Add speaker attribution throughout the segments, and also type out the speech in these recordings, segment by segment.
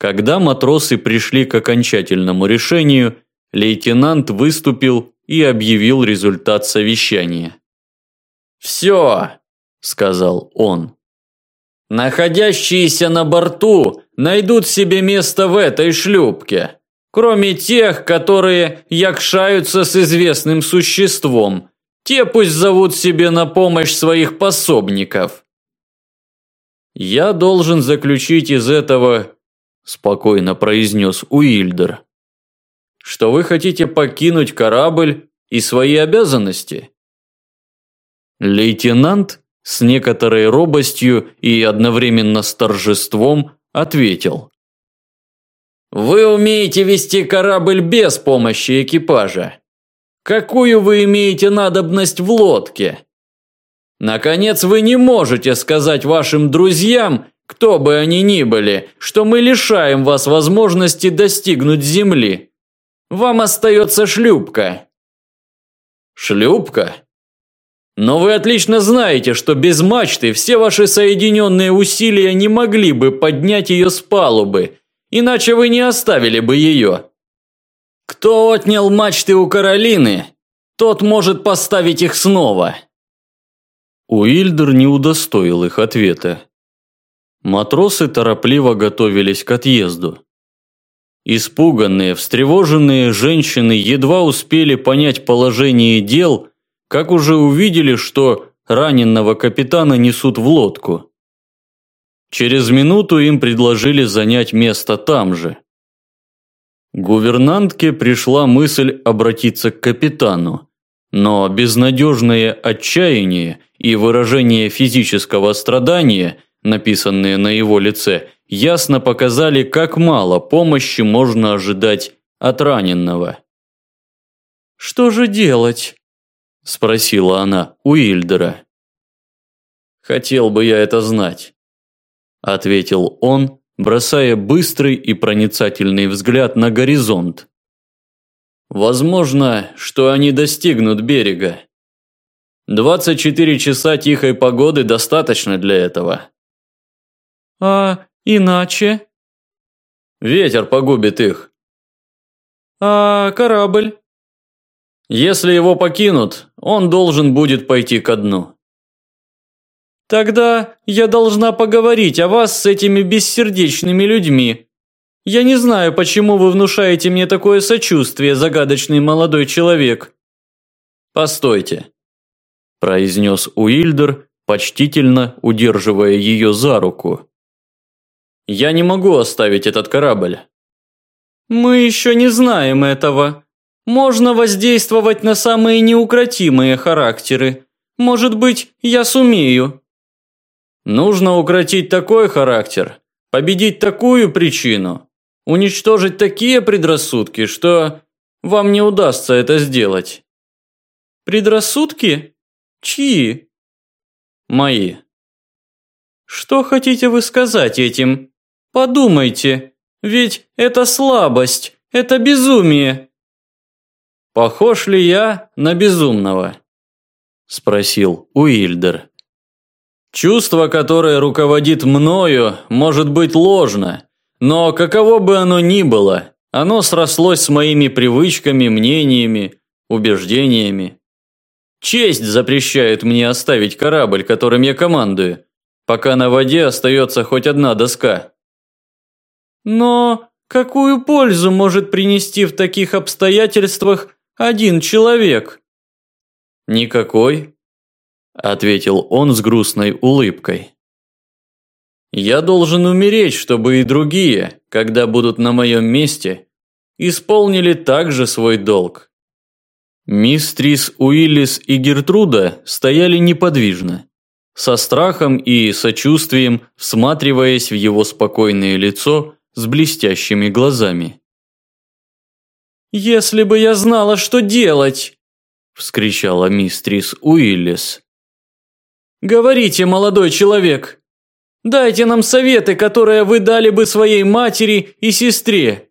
Speaker 1: Когда матросы пришли к окончательному решению, лейтенант выступил и объявил результат совещания.
Speaker 2: «Все», – сказал он. «Находящиеся на борту найдут себе место в этой шлюпке, кроме тех, которые якшаются с известным существом. Те пусть зовут себе на помощь своих пособников».
Speaker 1: «Я должен заключить из этого спокойно произнес Уильдер. Что вы хотите покинуть корабль и свои обязанности? Лейтенант с некоторой робостью и одновременно с торжеством ответил.
Speaker 2: Вы умеете вести корабль без помощи экипажа. Какую вы имеете надобность в лодке? Наконец, вы не можете сказать вашим друзьям, кто бы они ни были, что мы лишаем вас возможности достигнуть земли. Вам остается шлюпка.
Speaker 1: Шлюпка?
Speaker 2: Но вы отлично знаете, что без мачты все ваши соединенные усилия не могли бы поднять ее с палубы, иначе вы не оставили бы ее. Кто отнял мачты у Каролины, тот может поставить их снова.
Speaker 1: Уильдер не удостоил их ответа. Матросы торопливо готовились к отъезду. Испуганные, встревоженные женщины едва успели понять положение дел, как уже увидели, что раненного капитана несут в лодку. Через минуту им предложили занять место там же. Гувернантке пришла мысль обратиться к капитану, но безнадежное отчаяние и выражение физического страдания – написанные на его лице, ясно показали, как мало помощи можно ожидать от раненного.
Speaker 2: «Что же делать?» – спросила она у Ильдера.
Speaker 1: «Хотел бы я это знать», – ответил он, бросая быстрый и проницательный взгляд на горизонт. «Возможно, что они достигнут берега. 24 часа тихой погоды достаточно для этого.
Speaker 2: А иначе?
Speaker 1: Ветер погубит их.
Speaker 2: А корабль?
Speaker 1: Если его покинут, он должен будет пойти ко дну.
Speaker 2: Тогда я должна поговорить о вас с этими бессердечными людьми. Я не знаю, почему вы внушаете мне такое сочувствие, загадочный молодой человек.
Speaker 1: Постойте, произнес Уильдер, почтительно удерживая ее за руку. Я не могу оставить этот корабль.
Speaker 2: Мы еще не знаем этого. Можно воздействовать на самые неукротимые характеры. Может быть, я сумею.
Speaker 1: Нужно укротить такой характер, победить такую причину, уничтожить такие предрассудки, что вам не удастся это сделать.
Speaker 2: Предрассудки? Чьи?
Speaker 1: Мои.
Speaker 2: Что хотите вы сказать этим? Подумайте, ведь это слабость, это безумие.
Speaker 1: Похож ли я на безумного? Спросил Уильдер. Чувство, которое руководит мною, может быть ложно, но каково бы оно ни было, оно срослось с моими привычками, мнениями, убеждениями. Честь запрещает мне оставить корабль, которым я командую, пока на воде остается хоть одна доска.
Speaker 2: Но какую пользу может принести в таких обстоятельствах один человек?
Speaker 1: Никакой, ответил он с грустной улыбкой. Я должен умереть, чтобы и другие, когда будут на моем месте, исполнили также свой долг. Мистрис Уиллис и Гертруда стояли неподвижно, со страхом и сочувствием всматриваясь в его спокойное лицо с блестящими глазами.
Speaker 2: «Если бы я знала, что делать!» – вскричала мистрис Уиллис. «Говорите, молодой человек! Дайте нам советы, которые вы дали бы своей матери и сестре!»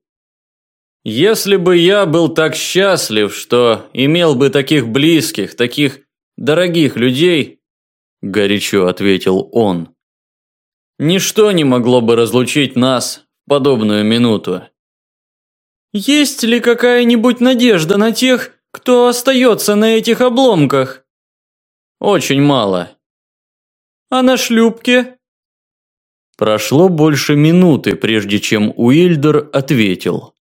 Speaker 1: «Если бы я был так счастлив, что имел бы таких близких, таких дорогих людей», – горячо ответил он, – «ничто не могло бы разлучить нас подобную минуту.
Speaker 2: Есть ли какая-нибудь надежда на тех, кто остается на этих обломках?
Speaker 1: Очень мало.
Speaker 2: А на шлюпке?
Speaker 1: Прошло больше минуты, прежде чем Уильдер ответил.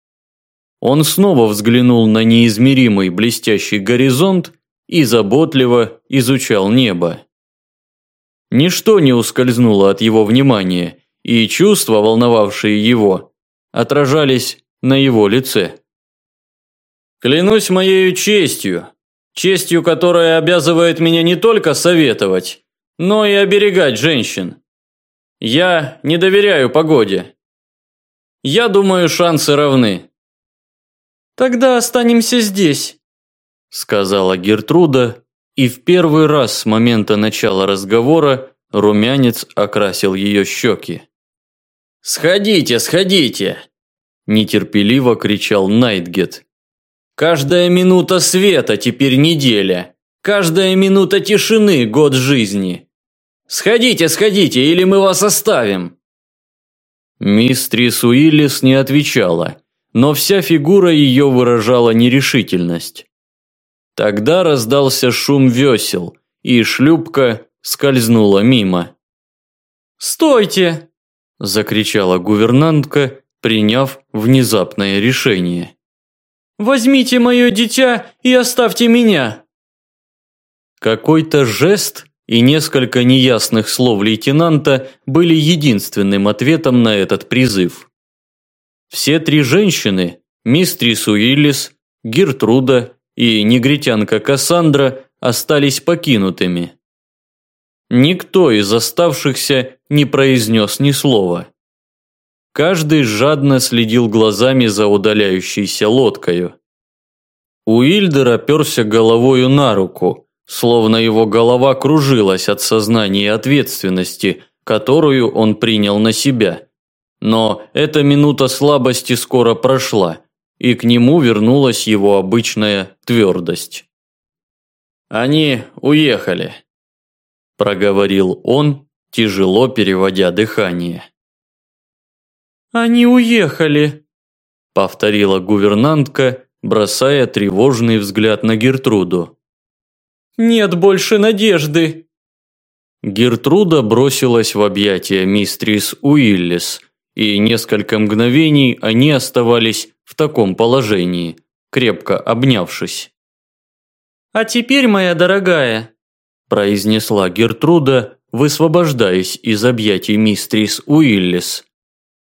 Speaker 1: Он снова взглянул на неизмеримый блестящий горизонт и заботливо изучал небо. Ничто не ускользнуло от его внимания, и чувства, волновавшие его, отражались на его лице. «Клянусь моею честью, честью, которая обязывает меня не только советовать, но и оберегать женщин. Я не доверяю погоде. Я думаю, шансы равны».
Speaker 2: «Тогда останемся здесь», – сказала Гертруда, и в первый раз с момента начала разговора румянец окрасил ее щеки.
Speaker 1: «Сходите, сходите!» – нетерпеливо кричал Найтгет. «Каждая минута света теперь неделя, каждая минута тишины – год жизни. Сходите, сходите, или мы вас оставим!»
Speaker 2: Мистрис Уиллис не отвечала, но вся фигура ее выражала нерешительность. Тогда раздался шум весел, и шлюпка скользнула мимо.
Speaker 1: «Стойте!»
Speaker 2: – закричала гувернантка, приняв внезапное решение.
Speaker 1: «Возьмите мое дитя и оставьте меня!»
Speaker 2: Какой-то жест и несколько неясных слов лейтенанта были единственным ответом на этот призыв. Все три женщины – мистрис Уиллис, Гертруда и негритянка Кассандра – остались покинутыми. Никто из оставшихся не произнес ни слова. Каждый жадно следил глазами за удаляющейся лодкою. Уильдер оперся головою на руку, словно его голова кружилась от сознания ответственности, которую он принял на себя. Но эта минута слабости скоро прошла, и к нему вернулась его обычная твердость.
Speaker 1: «Они уехали»,
Speaker 2: проговорил он, тяжело переводя дыхание.
Speaker 1: Они уехали,
Speaker 2: повторила гувернантка, бросая тревожный взгляд на Гертруду.
Speaker 1: Нет больше надежды.
Speaker 2: Гертруда бросилась в объятия мистрис Уиллис, и несколько мгновений они оставались в таком положении, крепко обнявшись.
Speaker 1: «А теперь, моя дорогая»,
Speaker 2: произнесла Гертруда, высвобождаясь из объятий мистрис Уиллис.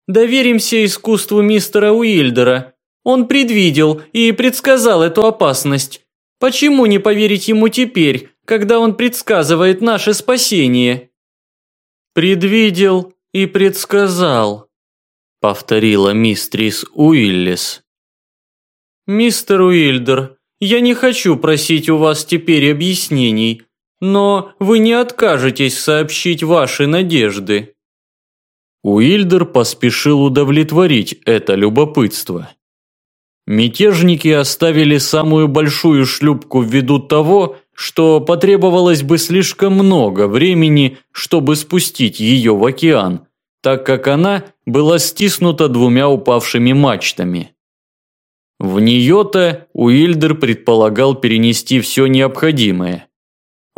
Speaker 1: «Доверимся искусству мистера Уильдера. Он предвидел и предсказал эту опасность. Почему не поверить ему теперь, когда он предсказывает наше спасение?»
Speaker 2: «Предвидел и предсказал», – повторила мистрис Уиллис.
Speaker 1: «Мистер Уильдер, я не хочу просить у вас теперь объяснений. Но вы не откажетесь сообщить ваши надежды.
Speaker 2: Уильдер поспешил удовлетворить это любопытство. Мятежники оставили самую большую шлюпку ввиду того, что потребовалось бы слишком много времени, чтобы спустить ее в океан, так как она была стиснута двумя упавшими мачтами. В нее-то Уильдер предполагал перенести все необходимое,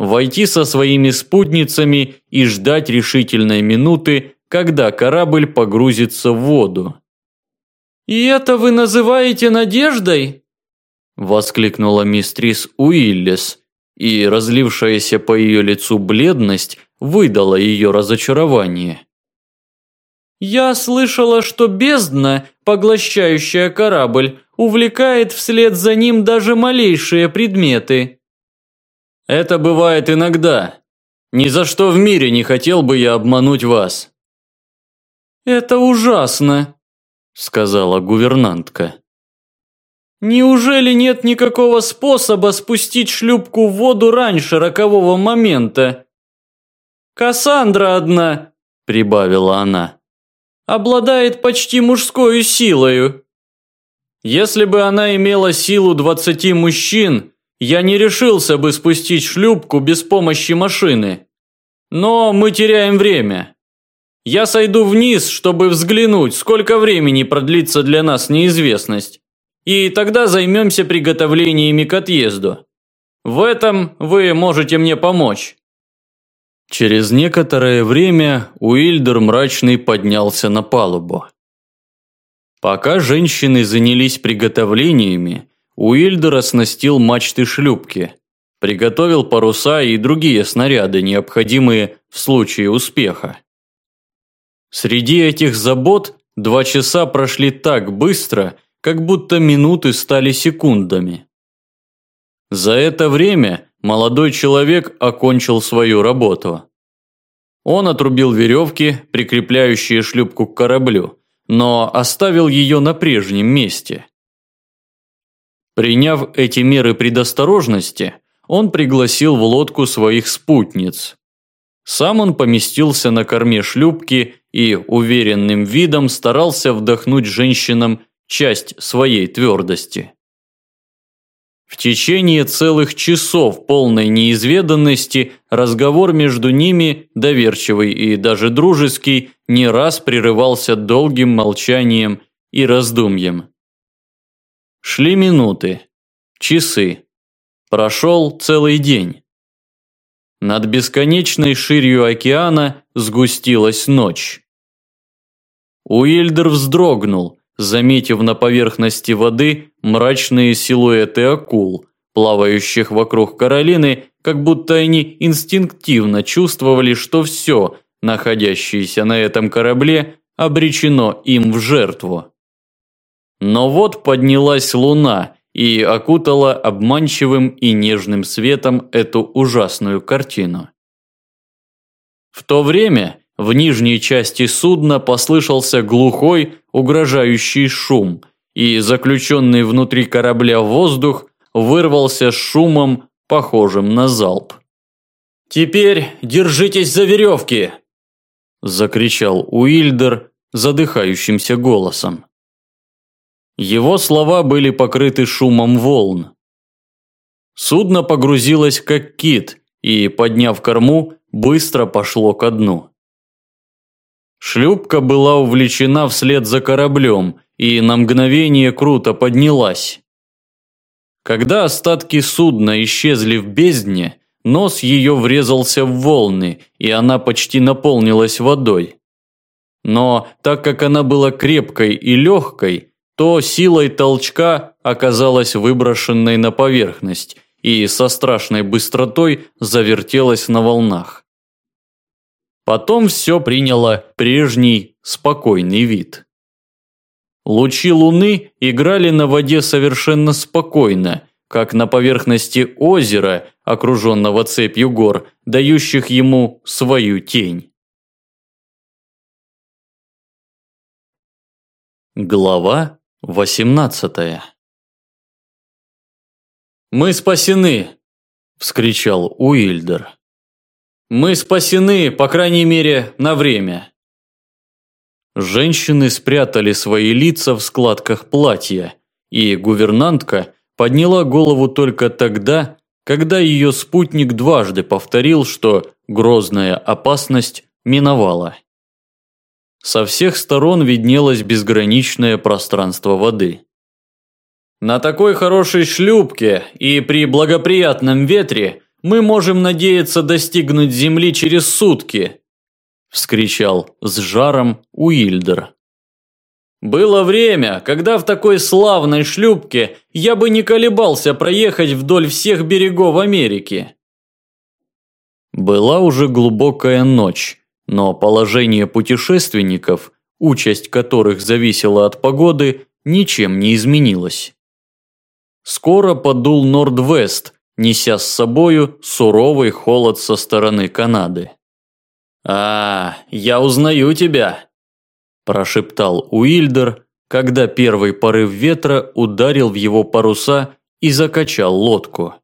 Speaker 2: войти со своими спутницами и ждать решительной минуты, когда корабль погрузится в воду.
Speaker 1: «И это вы называете надеждой?»
Speaker 2: Воскликнула мистрис Уиллис, и разлившаяся по ее лицу бледность выдала ее разочарование.
Speaker 1: «Я слышала, что бездна, поглощающая корабль, увлекает вслед за ним даже малейшие предметы».
Speaker 2: Это бывает иногда. Ни за что в мире не хотел бы я обмануть вас.
Speaker 1: Это ужасно, сказала гувернантка. Неужели нет никакого способа спустить шлюпку в воду раньше рокового момента? Кассандра одна, прибавила она, обладает почти мужской силою. Если бы она имела силу двадцати мужчин, я не решился бы спустить шлюпку без помощи машины. Но мы теряем время. Я сойду вниз, чтобы взглянуть, сколько времени продлится для нас неизвестность. И тогда займемся приготовлениями к отъезду. В этом вы можете мне помочь».
Speaker 2: Через некоторое время Уильдер мрачный поднялся на палубу. Пока женщины занялись приготовлениями, Уильдер оснастил мачты шлюпки, приготовил паруса и другие снаряды, необходимые в случае успеха. Среди этих забот два часа прошли так быстро, как будто минуты стали секундами. За это время молодой человек окончил свою работу. Он отрубил веревки, прикрепляющие шлюпку к кораблю, но оставил ее на прежнем месте. Приняв эти меры предосторожности, он пригласил в лодку своих спутниц. Сам он поместился на корме шлюпки и уверенным видом старался вдохнуть женщинам часть своей твердости. В течение целых часов полной неизведанности разговор между ними, доверчивый и даже дружеский, не раз прерывался долгим молчанием и раздумьем. Шли минуты, часы. Прошел целый день. Над бесконечной ширью океана сгустилась ночь. Уильдер вздрогнул, заметив на поверхности воды мрачные силуэты акул, плавающих вокруг Каролины, как будто они инстинктивно чувствовали, что все, находящееся на этом корабле, обречено им в жертву. Но вот поднялась луна и окутала обманчивым и нежным светом эту ужасную картину. В то время в нижней части судна послышался глухой, угрожающий шум, и заключенный внутри корабля воздух вырвался с шумом, похожим на залп.
Speaker 1: «Теперь держитесь за веревки!» – закричал Уильдер задыхающимся голосом.
Speaker 2: Его слова были покрыты шумом волн. Судно погрузилось как кит и, подняв корму, быстро пошло ко дну. Шлюпка была увлечена вслед за кораблем и на мгновение круто поднялась. Когда остатки судна исчезли в бездне, нос ее врезался в волны, и она почти наполнилась водой. Но так как она была крепкой и легкой, то силой толчка оказалась выброшенной на поверхность и со страшной быстротой завертелась на волнах. Потом все приняло прежний спокойный вид. Лучи луны играли на воде совершенно спокойно, как на поверхности озера, окруженного цепью гор, дающих ему свою тень. Глава 18
Speaker 1: «Мы спасены!» – вскричал Уильдер. Мы спасены, по крайней мере, на время.
Speaker 2: Женщины спрятали свои лица в складках платья, и гувернантка подняла голову только тогда, когда ее спутник дважды повторил, что грозная опасность миновала. Со всех сторон виднелось безграничное пространство воды.
Speaker 1: На такой хорошей шлюпке и при благоприятном ветре мы можем надеяться достигнуть земли через сутки!» – вскричал с жаром Уильдер. «Было время, когда в такой славной шлюпке я бы не колебался проехать вдоль всех берегов Америки».
Speaker 2: Была уже глубокая ночь, но положение путешественников, участь которых зависела от погоды, ничем не изменилось. Скоро подул Норд-Вест, неся с собою суровый холод со стороны Канады.
Speaker 1: «А, я узнаю тебя!»
Speaker 2: – прошептал Уильдер, когда первый порыв ветра ударил в его паруса и закачал лодку.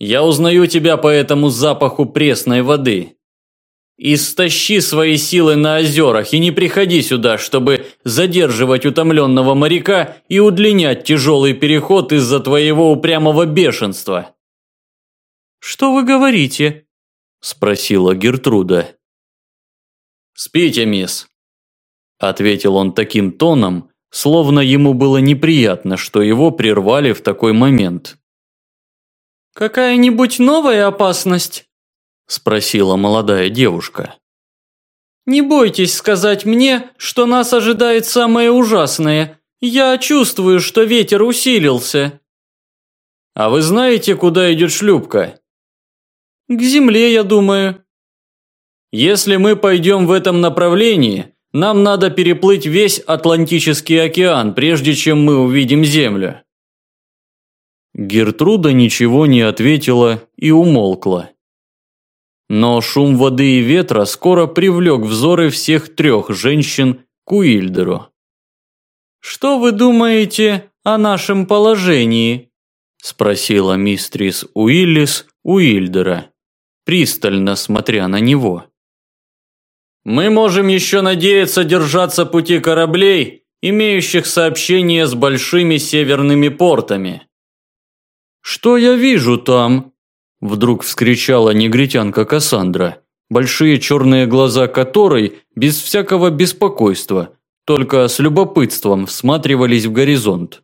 Speaker 1: «Я узнаю тебя по этому запаху пресной воды. Истощи свои силы на озерах и не приходи сюда, чтобы задерживать утомленного моряка и удлинять тяжелый переход из-за твоего упрямого бешенства.
Speaker 3: «Что вы говорите?» – спросила Гертруда.
Speaker 1: «Спите, мисс», – ответил он таким тоном, словно ему было неприятно, что его прервали в такой момент.
Speaker 2: «Какая-нибудь новая опасность?» – спросила молодая девушка. «Не бойтесь сказать мне, что нас ожидает самое ужасное. Я чувствую, что ветер усилился».
Speaker 1: «А вы знаете, куда идет шлюпка?»
Speaker 2: «К земле, я думаю».
Speaker 1: «Если мы пойдем в этом направлении, нам надо переплыть весь Атлантический океан, прежде чем мы увидим Землю». Гертруда ничего не ответила и умолкла. Но шум воды и ветра скоро привлек взоры всех трех женщин к Уильдеру.
Speaker 2: «Что вы думаете о нашем положении?»
Speaker 1: – спросила мистрис Уиллис Уильдера, пристально смотря на него. «Мы можем еще надеяться держаться пути кораблей, имеющих сообщение с большими северными портами».
Speaker 2: «Что я вижу там?»
Speaker 1: Вдруг вскричала негритянка Кассандра, большие черные глаза которой, без всякого беспокойства, только с любопытством всматривались в горизонт.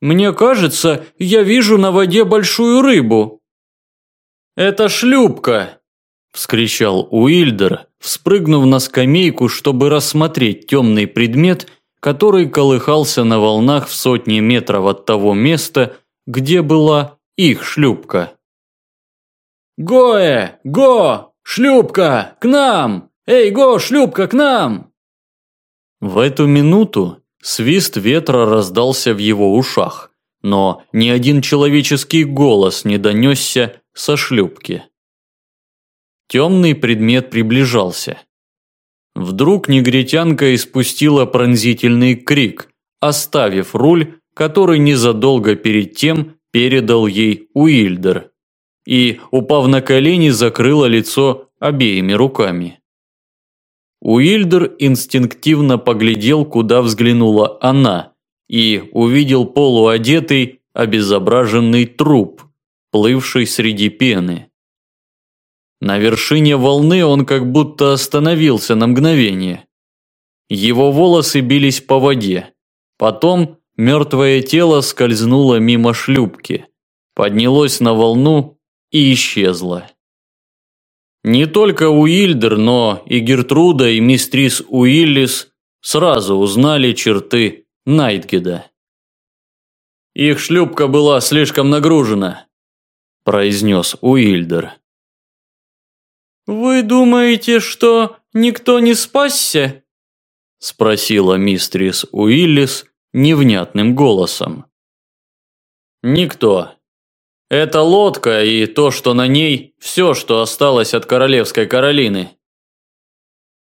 Speaker 2: «Мне кажется, я вижу на воде большую рыбу».
Speaker 1: «Это шлюпка!» – вскричал Уильдер, вспрыгнув на скамейку, чтобы рассмотреть темный предмет, который колыхался на волнах в сотни метров от того места, где была их шлюпка.
Speaker 2: «Гоэ! Го! Шлюпка! К нам! Эй, Го, шлюпка, к нам!»
Speaker 1: В эту минуту свист ветра раздался в его ушах, но ни один человеческий голос не донесся со шлюпки. Темный предмет приближался. Вдруг негритянка испустила пронзительный крик, оставив руль, который незадолго перед тем передал ей Уильдер и, упав на колени, закрыла лицо обеими руками. Уильдер инстинктивно поглядел, куда взглянула она, и увидел полуодетый, обезображенный труп, плывший среди пены. На вершине волны он как будто остановился на мгновение. Его волосы бились по воде. Потом мертвое тело скользнуло мимо шлюпки, поднялось на волну и исчезла. Не только Уильдер, но и Гертруда и мистрис Уиллис сразу узнали черты Найтгеда. «Их шлюпка была слишком нагружена», – произнес Уильдер.
Speaker 2: «Вы думаете, что никто не спасся?»
Speaker 1: – спросила мистрис Уиллис невнятным голосом. «Никто», это лодка и то, что на ней, все, что осталось от королевской Каролины.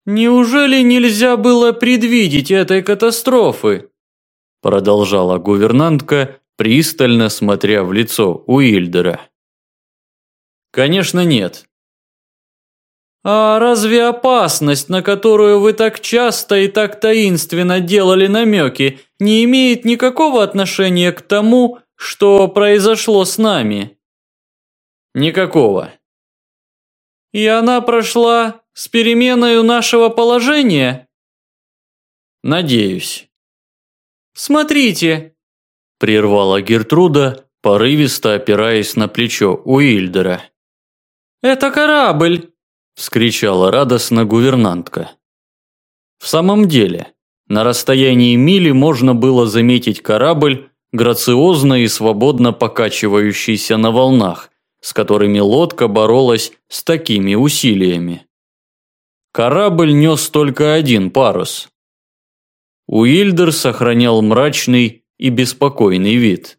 Speaker 2: Неужели нельзя было предвидеть этой катастрофы?
Speaker 1: Продолжала гувернантка, пристально смотря в лицо Уильдера. Конечно, нет.
Speaker 2: А разве опасность, на которую вы так часто и так таинственно делали намеки, не имеет никакого отношения к тому, что произошло с нами?
Speaker 1: Никакого.
Speaker 2: И она прошла с переменой нашего положения?
Speaker 1: Надеюсь.
Speaker 2: Смотрите,
Speaker 1: прервала Гертруда, порывисто опираясь на плечо Уильдера.
Speaker 2: Это корабль,
Speaker 1: вскричала радостно гувернантка. В самом деле, на расстоянии мили можно было заметить корабль, грациозно и свободно покачивающийся на волнах, с которыми лодка боролась с такими усилиями. Корабль нес только один парус. Уильдер сохранял мрачный и беспокойный вид.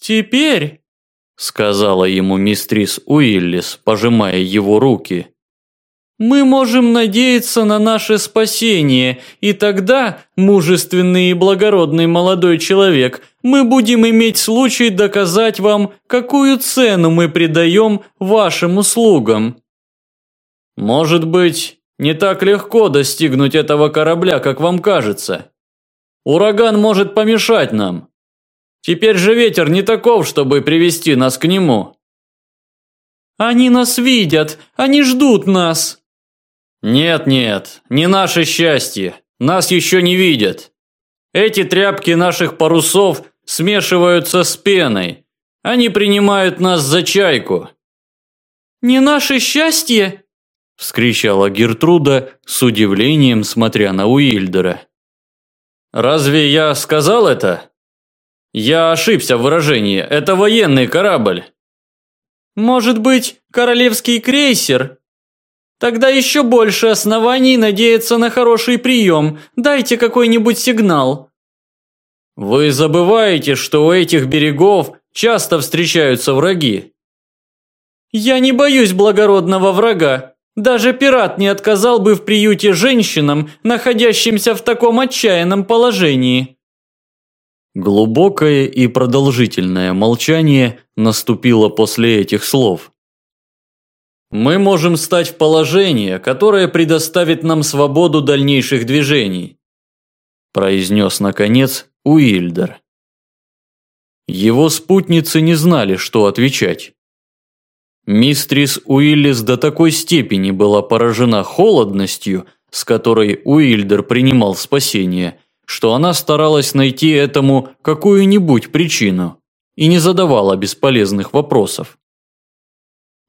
Speaker 2: «Теперь», — сказала ему мистрис Уиллис, пожимая его руки, мы можем надеяться на наше спасение, и тогда, мужественный и благородный молодой человек, мы будем иметь случай доказать вам, какую цену мы придаем вашим услугам.
Speaker 1: Может быть, не так легко достигнуть этого корабля, как вам кажется. Ураган может помешать нам. Теперь же ветер не таков, чтобы привести нас к нему.
Speaker 2: Они нас видят, они ждут нас.
Speaker 1: Нет-нет, не наше счастье. Нас еще не видят. Эти тряпки наших парусов смешиваются с пеной. Они принимают нас за чайку.
Speaker 3: Не наше счастье?
Speaker 1: вскричала Гертруда с удивлением, смотря на Уильдера. Разве я сказал это? Я ошибся в выражении. Это военный корабль.
Speaker 3: Может быть, королевский крейсер? Тогда еще больше оснований надеяться на хороший прием. Дайте какой-нибудь сигнал.
Speaker 1: Вы забываете, что у этих берегов часто встречаются враги.
Speaker 3: Я не боюсь благородного врага. Даже пират не отказал бы в приюте женщинам, находящимся в таком отчаянном положении.
Speaker 1: Глубокое и продолжительное молчание наступило после этих слов. Мы можем стать в положение, которое предоставит нам свободу дальнейших движений, произнес наконец Уильдер. Его спутницы не знали, что отвечать. Мистрис Уиллис до такой степени была поражена холодностью, с которой Уильдер принимал спасение, что она старалась найти этому какую-нибудь причину и не задавала бесполезных вопросов.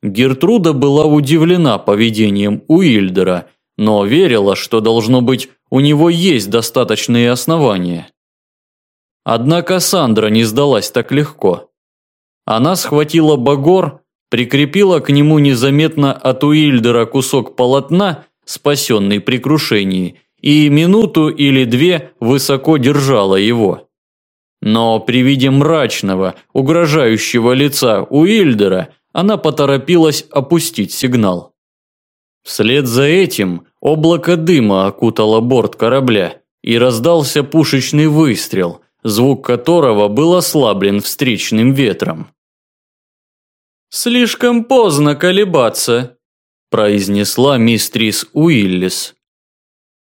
Speaker 1: Гертруда была удивлена поведением Уильдера, но верила, что должно быть у него есть достаточные основания. Однако Сандра не сдалась так легко. Она схватила багор прикрепила к нему незаметно от Уильдера кусок полотна, спасенный при крушении, и минуту или две высоко держала его. Но при виде мрачного, угрожающего лица Уильдера она поторопилась опустить сигнал. Вслед за этим облако дыма окутало борт корабля, и раздался пушечный выстрел, звук которого был ослаблен встречным ветром.
Speaker 3: «Слишком поздно колебаться», – произнесла мистрис Уиллис.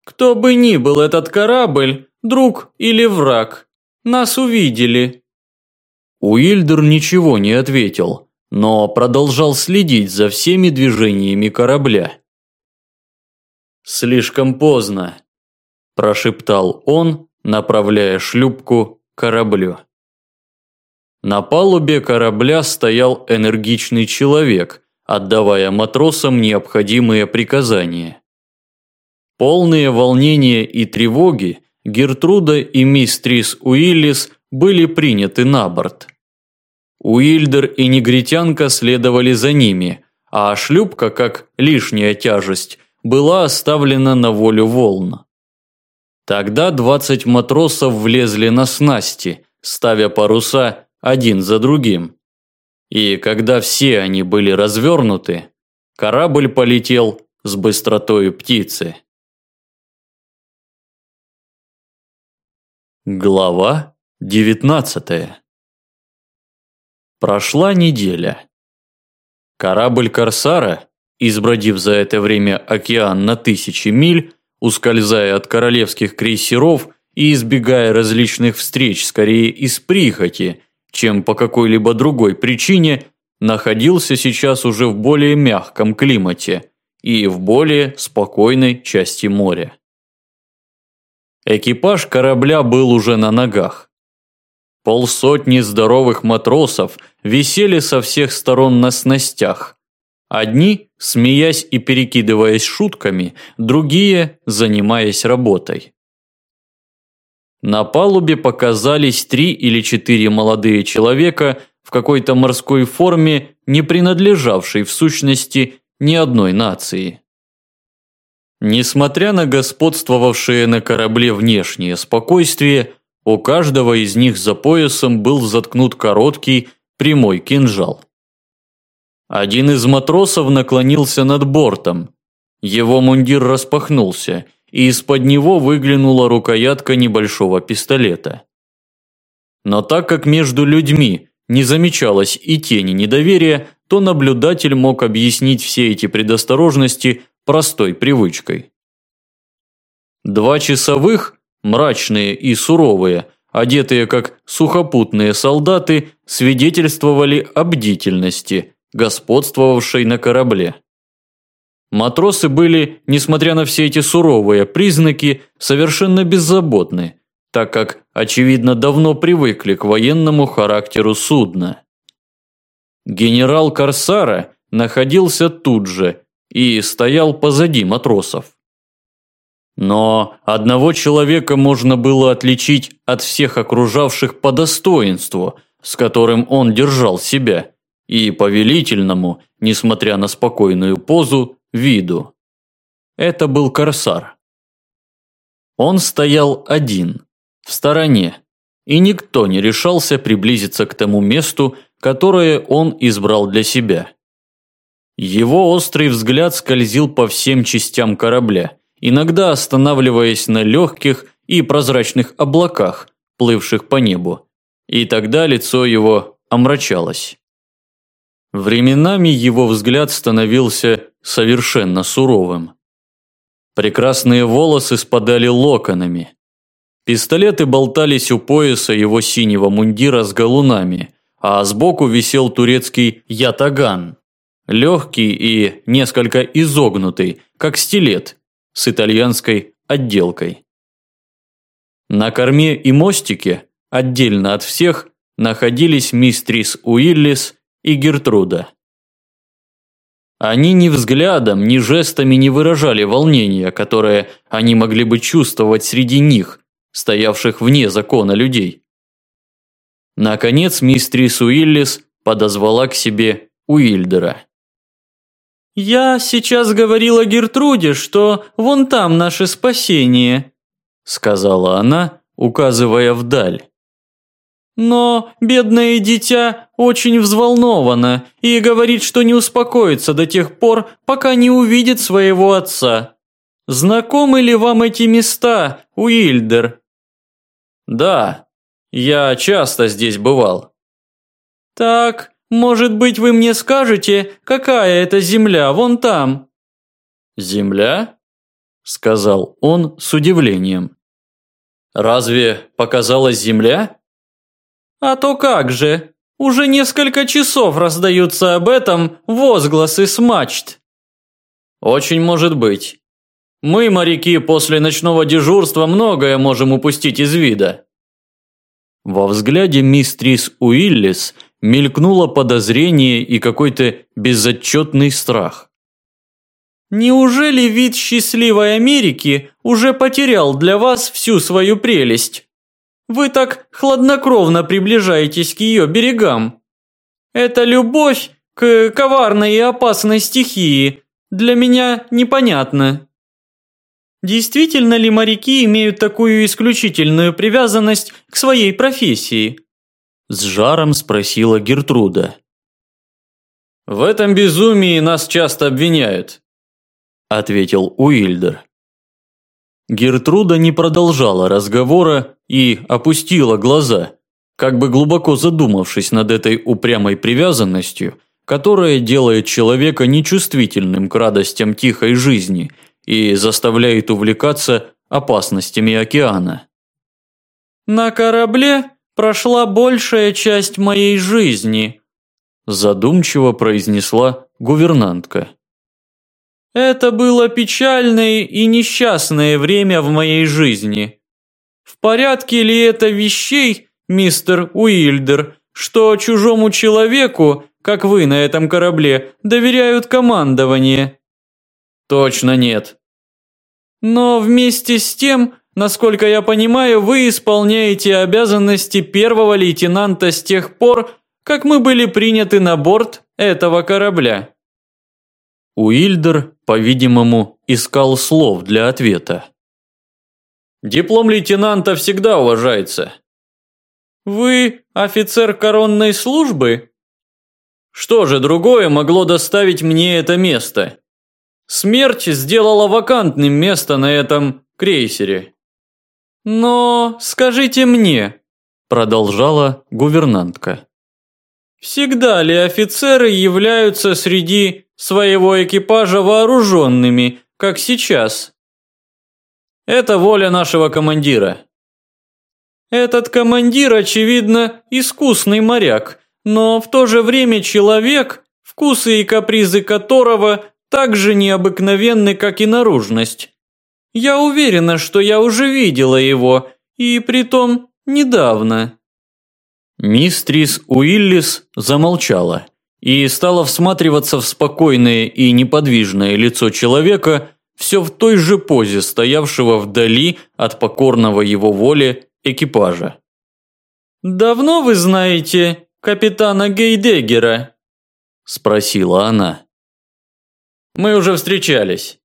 Speaker 3: «Кто бы ни был этот корабль, друг или враг, нас увидели».
Speaker 1: Уильдер ничего не ответил, но продолжал следить за всеми движениями корабля. «Слишком поздно», – прошептал он, направляя шлюпку к кораблю. На палубе корабля стоял энергичный человек, отдавая матросам необходимые приказания. Полные волнения и тревоги, Гертруда и мистрис Уиллис были приняты на борт. Уильдер и негритянка следовали за ними, а шлюпка, как лишняя тяжесть, была оставлена на волю волн. Тогда двадцать матросов влезли на снасти, ставя паруса один за другим. И когда все они были развернуты, корабль полетел с быстротой птицы. Глава 19 Прошла неделя. Корабль Корсара, избродив за это время океан на тысячи миль, ускользая от королевских крейсеров и избегая различных встреч скорее из прихоти, чем по какой-либо другой причине, находился сейчас уже в более мягком климате и в более спокойной части моря. Экипаж корабля был уже на ногах. Полсотни здоровых матросов висели со всех сторон на снастях. Одни, смеясь и перекидываясь шутками, другие, занимаясь работой. На палубе показались три или четыре молодые человека в какой-то морской форме, не принадлежавшей в сущности ни одной нации. Несмотря на господствовавшее на корабле внешнее спокойствие, у каждого из них за поясом был заткнут короткий прямой кинжал. Один из матросов наклонился над бортом. Его мундир распахнулся – и из-под него выглянула рукоятка небольшого пистолета. Но так как между людьми не замечалось и тени недоверия, то наблюдатель мог объяснить все эти предосторожности простой привычкой. Два часовых, мрачные и суровые, одетые как сухопутные солдаты, свидетельствовали о бдительности, господствовавшей на корабле. Матросы были, несмотря на все эти суровые признаки, совершенно беззаботны, так как, очевидно, давно привыкли к военному характеру судна. Генерал Корсара находился тут же и стоял позади матросов. Но одного человека можно было отличить от всех окружавших по достоинству, с которым он держал себя, и повелительному, несмотря на спокойную позу, виду. Это был корсар. Он стоял один, в стороне, и никто не решался приблизиться к тому месту, которое он избрал для себя. Его острый взгляд скользил по всем частям корабля, иногда останавливаясь на легких и прозрачных облаках, плывших по небу, и тогда лицо его омрачалось. Временами его взгляд становился совершенно суровым. Прекрасные волосы спадали локонами. Пистолеты болтались у пояса его синего мундира с галунами, а сбоку висел турецкий ятаган, легкий и несколько изогнутый, как стилет, с итальянской отделкой. На корме и мостике, отдельно от всех, находились мистрис Уиллис и Гертруда. Они ни взглядом, ни жестами не выражали волнения, которое они могли бы чувствовать среди них, стоявших вне закона людей. Наконец мистрис Уиллис подозвала к себе Уильдера.
Speaker 3: «Я сейчас говорила Гертруде, что вон там наше спасение»,
Speaker 1: сказала она, указывая вдаль.
Speaker 3: Но бедное дитя очень взволновано и говорит, что не успокоится до тех пор, пока не увидит своего отца. Знакомы ли вам эти места, Уильдер?
Speaker 1: Да, я часто здесь бывал.
Speaker 3: Так, может быть, вы мне скажете, какая это земля вон там?
Speaker 1: Земля? сказал он с удивлением. Разве показалась земля?
Speaker 3: А то как же? Уже несколько часов раздаются об этом возгласы с мачт.
Speaker 1: Очень может быть. Мы, моряки, после ночного дежурства многое можем упустить из вида. Во взгляде мистрис Уиллис мелькнуло подозрение и какой-то безотчетный страх.
Speaker 3: Неужели вид счастливой Америки уже потерял для вас всю свою прелесть? Вы так хладнокровно приближаетесь к ее берегам. Это любовь к коварной и опасной стихии для меня непонятна. Действительно ли моряки имеют такую исключительную привязанность к своей профессии?
Speaker 1: С жаром спросила Гертруда. В этом безумии нас часто обвиняют, ответил Уильдер. Гертруда не продолжала разговора и опустила глаза, как бы глубоко задумавшись над этой упрямой привязанностью, которая делает человека нечувствительным к радостям тихой жизни и заставляет увлекаться опасностями океана.
Speaker 3: «На корабле прошла большая часть моей жизни»,
Speaker 1: задумчиво произнесла гувернантка.
Speaker 3: Это было печальное и несчастное время в моей жизни. В порядке ли это вещей, мистер Уильдер, что чужому человеку, как вы на этом корабле, доверяют командование?
Speaker 1: Точно нет.
Speaker 3: Но вместе с тем, насколько я понимаю, вы исполняете обязанности первого лейтенанта с тех пор, как мы были приняты на борт этого корабля.
Speaker 1: Уильдер, по-видимому, искал слов для ответа. Диплом лейтенанта всегда уважается.
Speaker 3: Вы офицер коронной службы?
Speaker 1: Что же другое могло доставить мне это место? Смерть сделала вакантным место на этом крейсере.
Speaker 3: Но скажите мне,
Speaker 1: продолжала гувернантка.
Speaker 3: Всегда ли офицеры являются среди своего экипажа вооруженными, как сейчас?
Speaker 1: Это воля нашего командира.
Speaker 3: Этот командир, очевидно, искусный моряк, но в то же время человек, вкусы и капризы которого так же необыкновенный, как и наружность. Я уверена, что я уже видела его, и притом недавно».
Speaker 1: Мистрис Уиллис замолчала и стала всматриваться в спокойное и неподвижное лицо человека, все в той же позе стоявшего вдали от покорного его воле экипажа.
Speaker 3: «Давно вы знаете капитана Гейдегера?» – спросила она.
Speaker 1: «Мы уже встречались»,